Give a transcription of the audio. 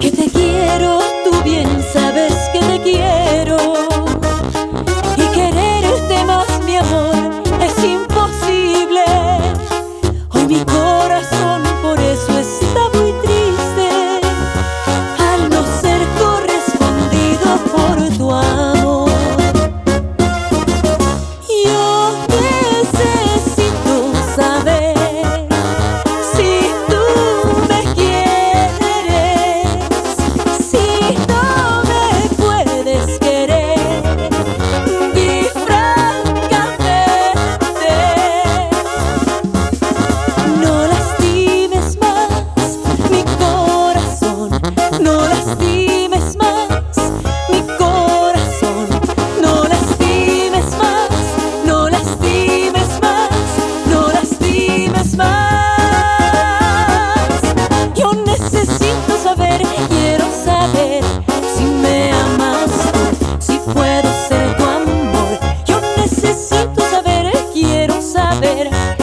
Que te quiero, tú bien sabes que te quiero. Y quererte más, mi amor, es imposible. Hoy mi corazón hacer